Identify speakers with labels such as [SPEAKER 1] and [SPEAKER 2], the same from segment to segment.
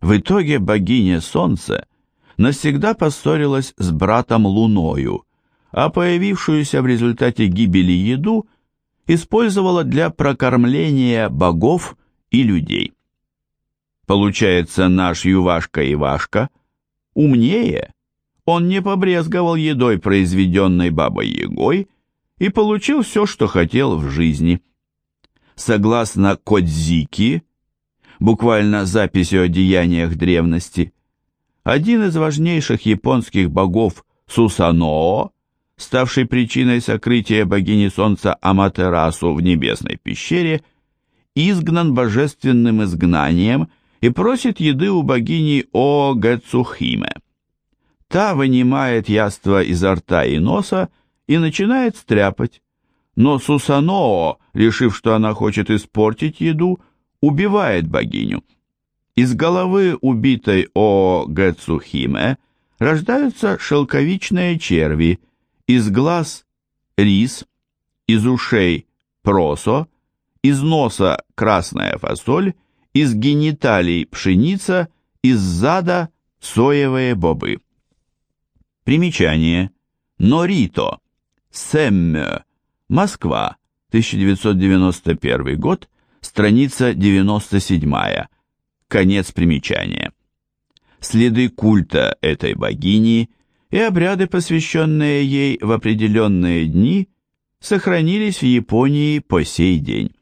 [SPEAKER 1] В итоге богиня Солнца навсегда поссорилась с братом Луною, а появившуюся в результате гибели еду использовала для прокормления богов и людей. Получается, наш Ювашка-Ивашка умнее. Он не побрезговал едой, произведенной Бабой-Ягой, и получил все, что хотел в жизни. Согласно Кодзики, буквально записью о деяниях древности, один из важнейших японских богов Сусаноо, ставший причиной сокрытия богини солнца Аматерасу в небесной пещере, изгнан божественным изгнанием и просит еды у богини О. Та вынимает яство изо рта и носа и начинает стряпать, но Сусаноо, решив, что она хочет испортить еду, убивает богиню. Из головы убитой О Гэцухиме рождаются шелковичные черви, из глаз – рис, из ушей – просо, из носа – красная фасоль, из гениталий – пшеница, из зада – соевые бобы. Примечание. Норито. Сэммё. Москва. 1991 год страница 97, конец примечания. Следы культа этой богини и обряды, посвященные ей в определенные дни, сохранились в Японии по сей день.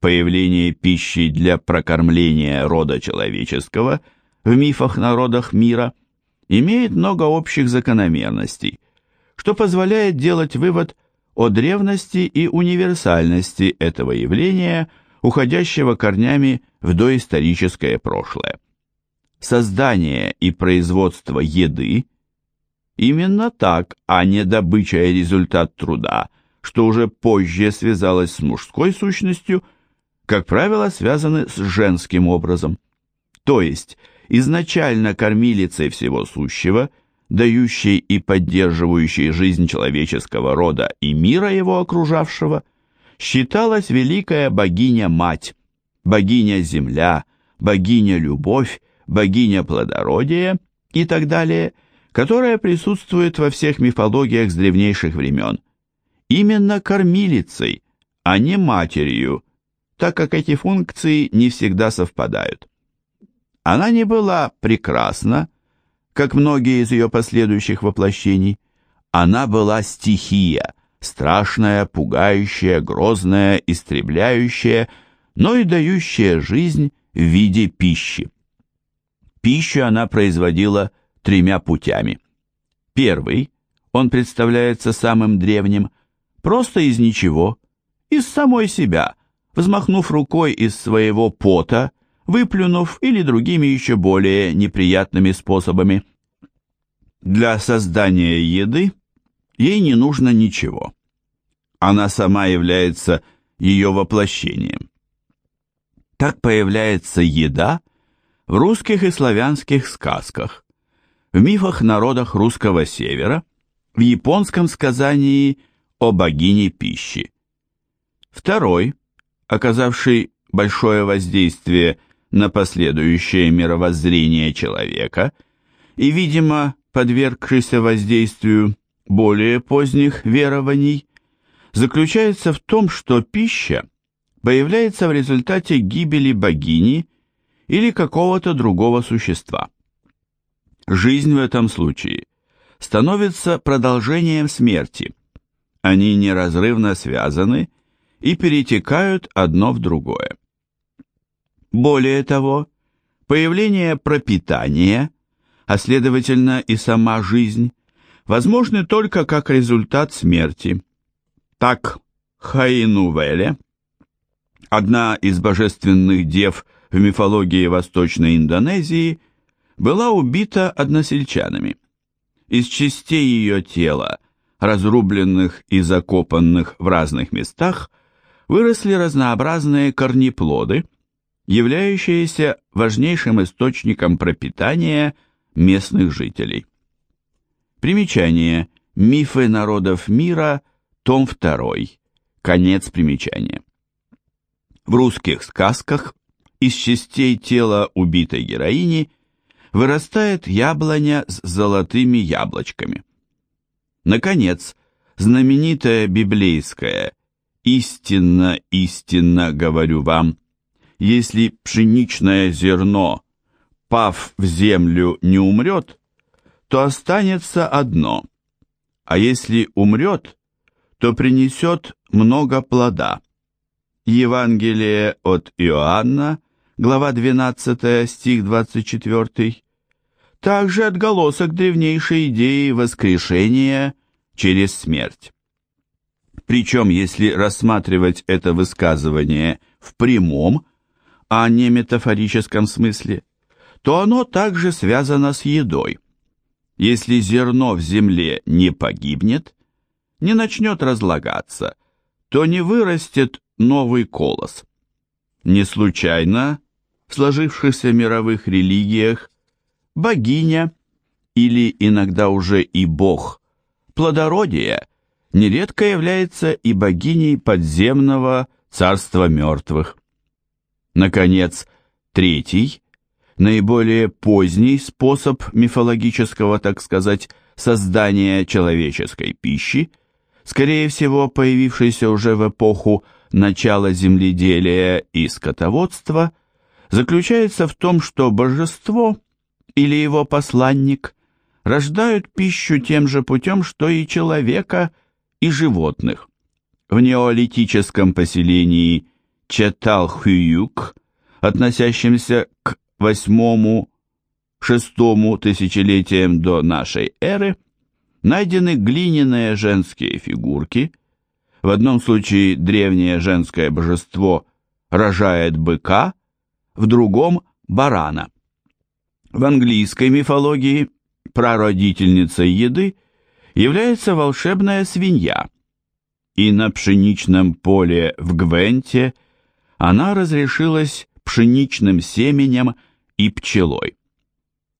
[SPEAKER 1] Появление пищи для прокормления рода человеческого в мифах народах мира имеет много общих закономерностей, что позволяет делать вывод о древности и универсальности этого явления, уходящего корнями в доисторическое прошлое. Создание и производство еды именно так, а не добыча и результат труда, что уже позже связалось с мужской сущностью, как правило, связаны с женским образом. То есть, изначально кормилицей всего сущего – дающей и поддерживающей жизнь человеческого рода и мира его окружавшего, считалась великая богиня-мать, богиня-земля, богиня-любовь, богиня плодородия и так далее, которая присутствует во всех мифологиях с древнейших времен. Именно кормилицей, а не матерью, так как эти функции не всегда совпадают. Она не была прекрасна, как многие из ее последующих воплощений, она была стихия, страшная, пугающая, грозная, истребляющая, но и дающая жизнь в виде пищи. Пищу она производила тремя путями. Первый, он представляется самым древним, просто из ничего, из самой себя, взмахнув рукой из своего пота, выплюнув или другими еще более неприятными способами. Для создания еды ей не нужно ничего. Она сама является ее воплощением. Так появляется еда в русских и славянских сказках, в мифах народах русского севера, в японском сказании о богине пищи. Второй, оказавший большое воздействие на последующее мировоззрение человека и, видимо, подвергшийся воздействию более поздних верований, заключается в том, что пища появляется в результате гибели богини или какого-то другого существа. Жизнь в этом случае становится продолжением смерти. Они неразрывно связаны и перетекают одно в другое. Более того, появление пропитания, а следовательно и сама жизнь, возможны только как результат смерти. Так Хаинувеле, одна из божественных дев в мифологии Восточной Индонезии, была убита односельчанами. Из частей ее тела, разрубленных и закопанных в разных местах, выросли разнообразные корнеплоды – являющиеся важнейшим источником пропитания местных жителей. Примечание. Мифы народов мира, том 2. Конец примечания. В русских сказках из частей тела убитой героини вырастает яблоня с золотыми яблочками. Наконец, знаменитая библейская «Истинно, истинно говорю вам, если пшеничное зерно, пав в землю, не умрет, то останется одно, а если умрет, то принесет много плода». Евангелие от Иоанна, глава 12, стих 24, также отголосок древнейшей идеи воскрешения через смерть. Причем, если рассматривать это высказывание в прямом, а не метафорическом смысле, то оно также связано с едой. Если зерно в земле не погибнет, не начнет разлагаться, то не вырастет новый колос. Не случайно в сложившихся мировых религиях богиня или иногда уже и бог плодородия нередко является и богиней подземного царства мертвых. Наконец, третий, наиболее поздний способ мифологического, так сказать, создания человеческой пищи, скорее всего появившийся уже в эпоху начала земледелия и скотоводства, заключается в том, что божество или его посланник рождают пищу тем же путем, что и человека, и животных. В неолитическом поселении Четалхююк, относящемся к восьмому шестому тысячелетиям до нашей эры, найдены глиняные женские фигурки. В одном случае древнее женское божество рожает быка, в другом – барана. В английской мифологии прародительницей еды является волшебная свинья, и на пшеничном поле в Гвенте она разрешилась пшеничным семенем и пчелой.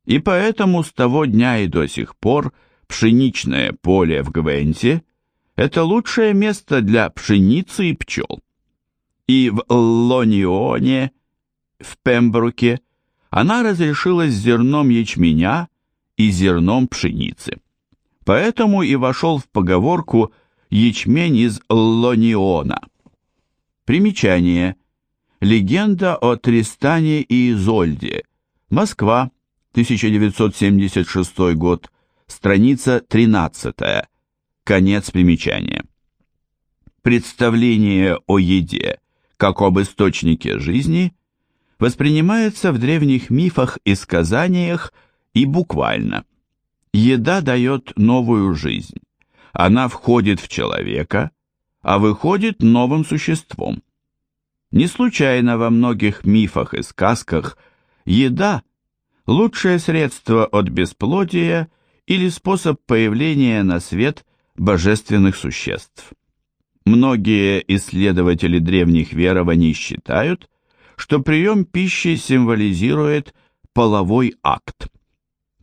[SPEAKER 1] И поэтому с того дня и до сих пор пшеничное поле в Гвенте – это лучшее место для пшеницы и пчел. И в Лонионе, в Пембруке, она разрешилась зерном ячменя и зерном пшеницы. Поэтому и вошел в поговорку «ячмень из Лониона». Примечание. Легенда о Тристане и Изольде. Москва, 1976 год. Страница 13. Конец примечания. Представление о еде как об источнике жизни воспринимается в древних мифах и сказаниях и буквально. Еда дает новую жизнь. Она входит в человека, а выходит новым существом. Не случайно во многих мифах и сказках еда – лучшее средство от бесплодия или способ появления на свет божественных существ. Многие исследователи древних верований считают, что прием пищи символизирует половой акт.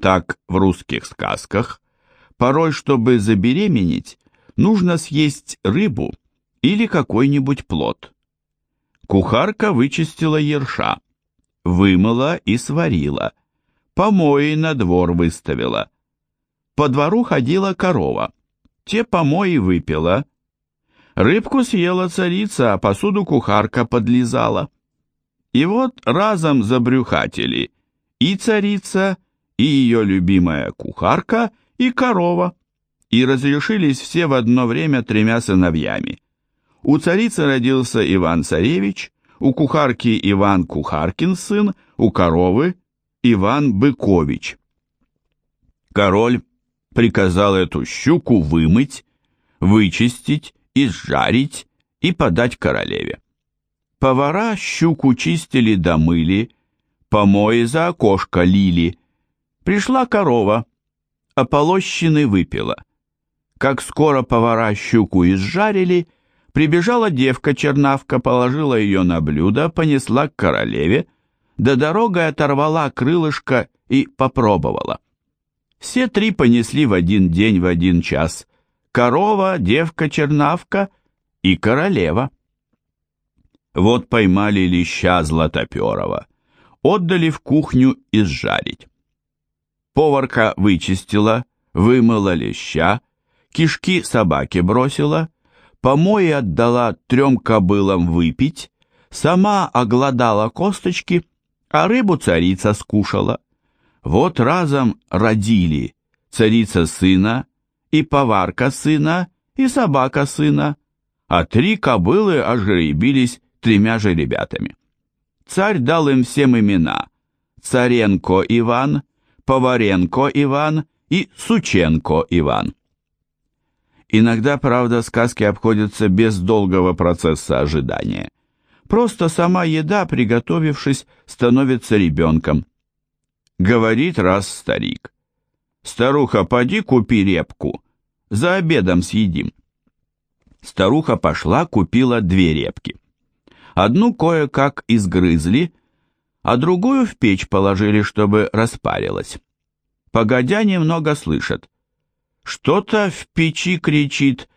[SPEAKER 1] Так в русских сказках порой, чтобы забеременеть, нужно съесть рыбу или какой-нибудь плод. Кухарка вычистила ерша, вымыла и сварила, помои на двор выставила. По двору ходила корова, те помои выпила. Рыбку съела царица, а посуду кухарка подлизала. И вот разом забрюхатели и царица, и ее любимая кухарка, и корова, и разрешились все в одно время тремя сыновьями. У царицы родился Иван-царевич, у кухарки Иван Кухаркин сын, у коровы Иван Быкович. Король приказал эту щуку вымыть, вычистить, изжарить и подать королеве. Повара щуку чистили да мыли, помои за окошко лили. Пришла корова, а полощины выпила. Как скоро повара щуку изжарили, прибежала девка-чернавка, положила ее на блюдо, понесла к королеве, да дорогой оторвала крылышко и попробовала. Все три понесли в один день в один час. Корова, девка-чернавка и королева. Вот поймали леща златоперого, отдали в кухню изжарить. Поварка вычистила, вымыла леща, кишки собаке бросила, помои отдала трем кобылам выпить, сама огладала косточки, а рыбу царица скушала. Вот разом родили царица сына, и поварка сына, и собака сына, а три кобылы ожеребились тремя же ребятами. Царь дал им всем имена Царенко Иван, Поваренко Иван и Сученко Иван. Иногда, правда, сказки обходятся без долгого процесса ожидания. Просто сама еда, приготовившись, становится ребенком. Говорит раз старик. «Старуха, поди купи репку, за обедом съедим». Старуха пошла, купила две репки. Одну кое-как изгрызли, а другую в печь положили, чтобы распарилась. Погодя немного слышат. Что-то в печи кричит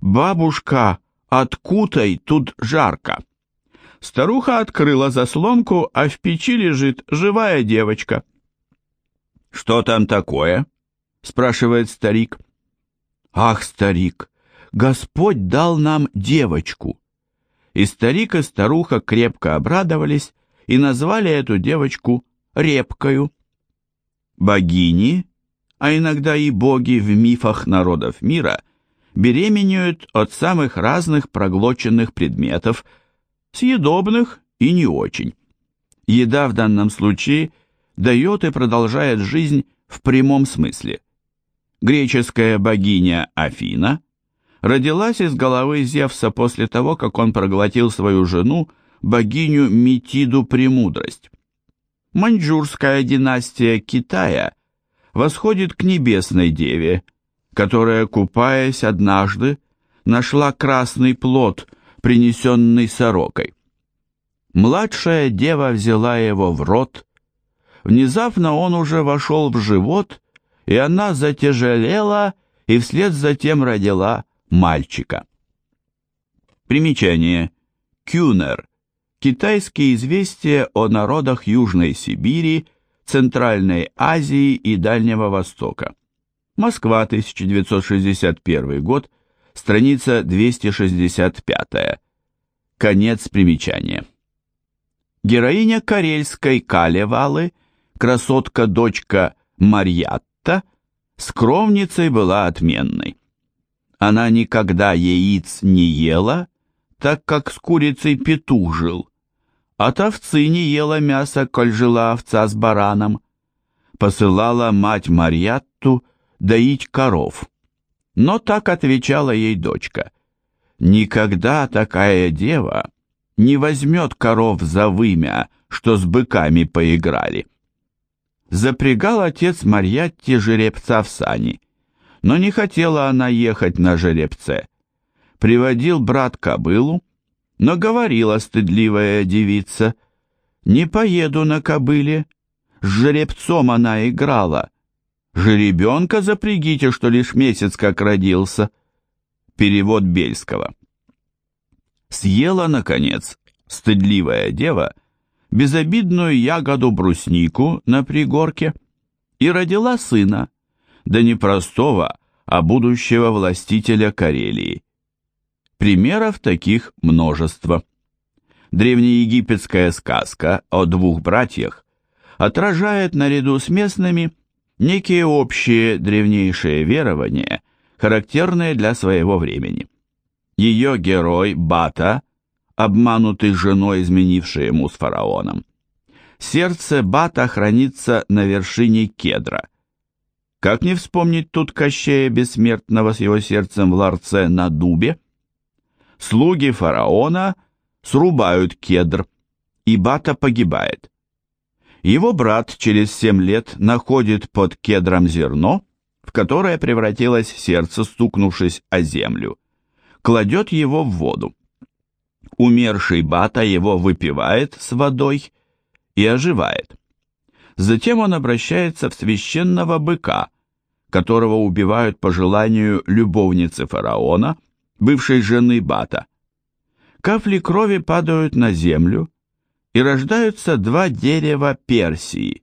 [SPEAKER 1] «Бабушка, откутай, тут жарко!» Старуха открыла заслонку, а в печи лежит живая девочка. «Что там такое?» — спрашивает старик. «Ах, старик, Господь дал нам девочку!» И старик и старуха крепко обрадовались и назвали эту девочку Репкою. Богини, а иногда и боги в мифах народов мира, беременеют от самых разных проглоченных предметов, съедобных и не очень. Еда в данном случае дает и продолжает жизнь в прямом смысле. Греческая богиня Афина – родилась из головы Зевса после того, как он проглотил свою жену, богиню Метиду Премудрость. Маньчжурская династия Китая восходит к небесной деве, которая, купаясь однажды, нашла красный плод, принесенный сорокой. Младшая дева взяла его в рот. Внезапно он уже вошел в живот, и она затяжелела и вслед за тем родила мальчика. Примечание. Кюнер. Китайские известия о народах Южной Сибири, Центральной Азии и Дальнего Востока. Москва, 1961 год, страница 265. Конец примечания. Героиня карельской Калевалы, красотка-дочка Марьятта, скромницей была отменной. Она никогда яиц не ела, так как с курицей петух жил. От овцы не ела мясо, коль жила овца с бараном. Посылала мать Марьятту доить коров. Но так отвечала ей дочка. «Никогда такая дева не возьмет коров за вымя, что с быками поиграли». Запрягал отец Марьятте жеребца в сани но не хотела она ехать на жеребце. Приводил брат кобылу, но говорила стыдливая девица, «Не поеду на кобыле, с жеребцом она играла. Жеребенка запрягите, что лишь месяц как родился». Перевод Бельского. Съела, наконец, стыдливая дева, безобидную ягоду бруснику на пригорке и родила сына, да не простого, а будущего властителя Карелии. Примеров таких множество. Древнеегипетская сказка о двух братьях отражает наряду с местными некие общие древнейшие верования, характерные для своего времени. Ее герой Бата, обманутый женой, изменившей ему с фараоном. Сердце Бата хранится на вершине кедра. Как не вспомнить тут Кощея Бессмертного с его сердцем в ларце на дубе? Слуги фараона срубают кедр, и Бата погибает. Его брат через семь лет находит под кедром зерно, в которое превратилось сердце, стукнувшись о землю, кладет его в воду. Умерший Бата его выпивает с водой и оживает. Затем он обращается в священного быка, которого убивают по желанию любовницы фараона, бывшей жены Бата. капли крови падают на землю, и рождаются два дерева Персии,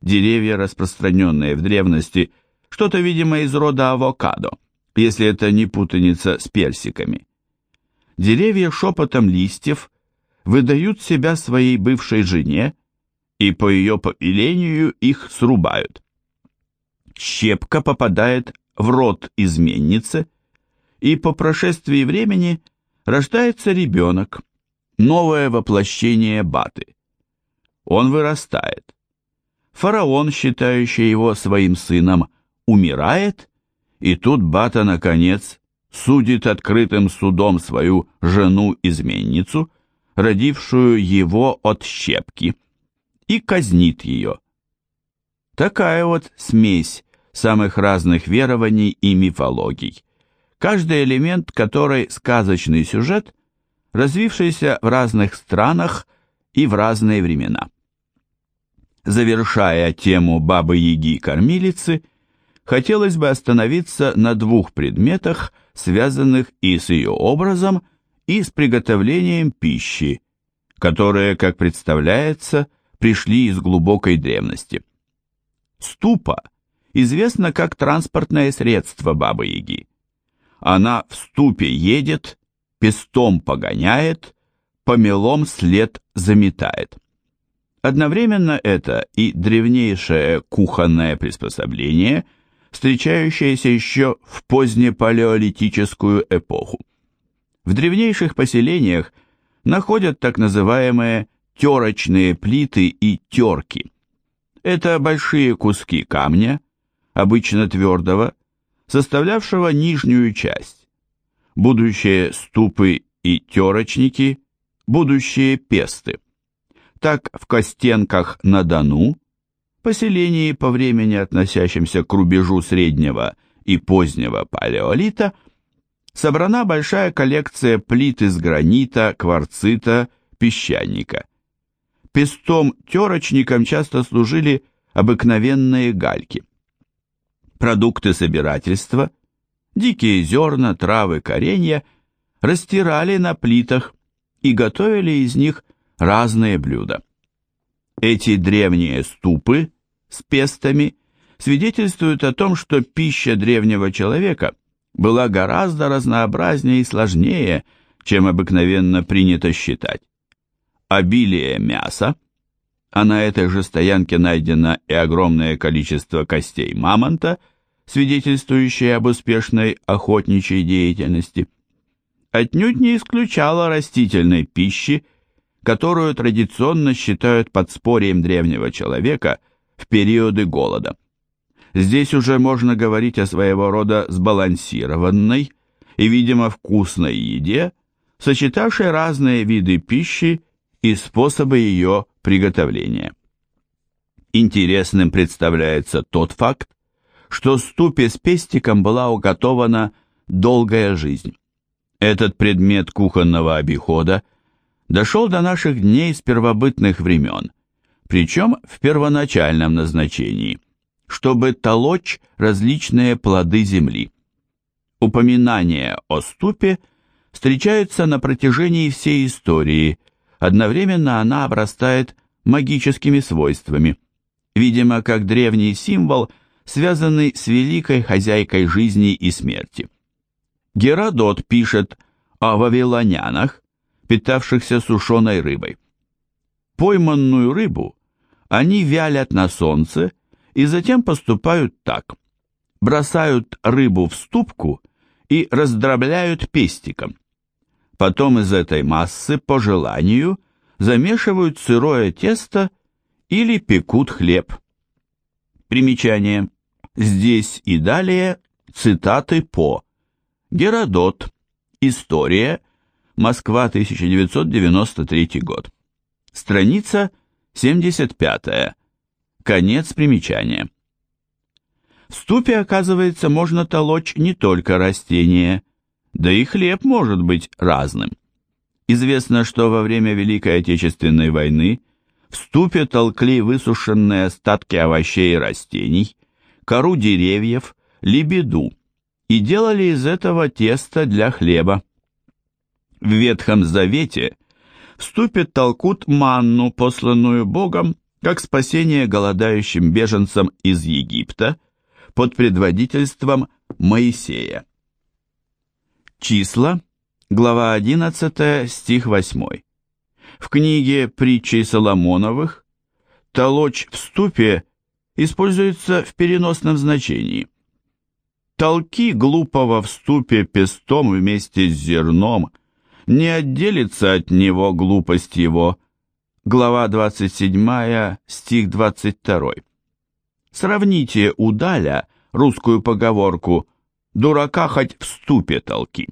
[SPEAKER 1] деревья, распространенные в древности, что-то, видимо, из рода авокадо, если это не путаница с персиками. Деревья шепотом листьев выдают себя своей бывшей жене, и по ее повелению их срубают. Щепка попадает в рот изменницы, и по прошествии времени рождается ребенок, новое воплощение Баты. Он вырастает. Фараон, считающий его своим сыном, умирает, и тут Бата, наконец, судит открытым судом свою жену-изменницу, родившую его от щепки, и казнит ее. Такая вот смесь самых разных верований и мифологий, каждый элемент которой сказочный сюжет – развившийся в разных странах и в разные времена. Завершая тему Бабы-Яги-кормилицы, хотелось бы остановиться на двух предметах, связанных и с ее образом, и с приготовлением пищи, которые, как представляется, пришли из глубокой древности. Ступа известна как транспортное средство Бабы-Яги. Она в ступе едет, пестом погоняет, помелом след заметает. Одновременно это и древнейшее кухонное приспособление, встречающееся еще в позднепалеолитическую эпоху. В древнейших поселениях находят так называемые терочные плиты и терки. Это большие куски камня, обычно твердого, составлявшего нижнюю часть будущие ступы и терочники, будущие песты. Так в Костенках на Дону, поселении по времени относящемся к рубежу среднего и позднего палеолита, собрана большая коллекция плит из гранита, кварцита, песчаника. Пестом-терочником часто служили обыкновенные гальки. Продукты собирательства – дикие зерна, травы, коренья растирали на плитах и готовили из них разные блюда. Эти древние ступы с пестами свидетельствуют о том, что пища древнего человека была гораздо разнообразнее и сложнее, чем обыкновенно принято считать. Обилие мяса, а на этой же стоянке найдено и огромное количество костей мамонта – свидетельствующее об успешной охотничьей деятельности, отнюдь не исключало растительной пищи, которую традиционно считают подспорьем древнего человека в периоды голода. Здесь уже можно говорить о своего рода сбалансированной и, видимо, вкусной еде, сочетавшей разные виды пищи и способы ее приготовления. Интересным представляется тот факт, что ступе с пестиком была уготована долгая жизнь. Этот предмет кухонного обихода дошел до наших дней с первобытных времен, причем в первоначальном назначении, чтобы толочь различные плоды земли. Упоминание о ступе встречается на протяжении всей истории, одновременно она обрастает магическими свойствами, видимо, как древний символ – связанный с великой хозяйкой жизни и смерти. Геродот пишет о вавилонянах, питавшихся сушеной рыбой. Пойманную рыбу они вялят на солнце и затем поступают так. Бросают рыбу в ступку и раздробляют пестиком. Потом из этой массы, по желанию, замешивают сырое тесто или пекут хлеб. Примечание. Здесь и далее цитаты по Геродот, История, Москва, 1993 год. Страница 75. Конец примечания. В ступе, оказывается, можно толочь не только растения, да и хлеб может быть разным. Известно, что во время Великой Отечественной войны в ступе толкли высушенные остатки овощей и растений, кору деревьев, лебеду и делали из этого тесто для хлеба. в Ветхом Завете вступит толкут манну, посланную Богом, как спасение голодающим беженцам из Египта под предводительством Моисея. Числа, глава 11, стих 8. В книге «Притчи Соломоновых» толочь в ступе используется в переносном значении. Толки глупого в ступе пестом вместе с зерном, не отделится от него глупость его. Глава 27, стих 22. Сравните удаля русскую поговорку «дурака хоть в ступе толки».